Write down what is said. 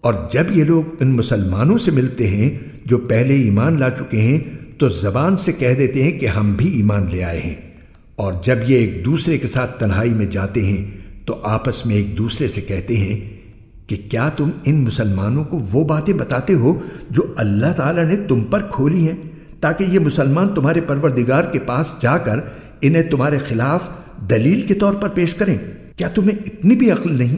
اور جب یہ لوگ ان مسلمانوں سے ملتے ہیں جو پہلے ایمان لا چکے ہیں، تو زبان سے کہہ دیتے ہیں کہ ہم بھی ایمان لے آئے ہیں۔ اور جب یہ ایک دوسرے کے ساتھ تنہائی میں جاتے ہیں، تو آپس میں ایک دوسرے سے کہتے ہیں کہ کیا تم ان مسلمانوں کو وہ باتیں بتاتے ہو جو اللہ تعالیٰ نے تم پر کھولی ہیں؟ تاکہ یہ مسلمان تمہارے پروردگار کے پاس جا کر انہیں تمہارے خلاف دلیل کے طور پر پیش کریں۔ کیا تمہیں اتنی بھی عقل نہیں؟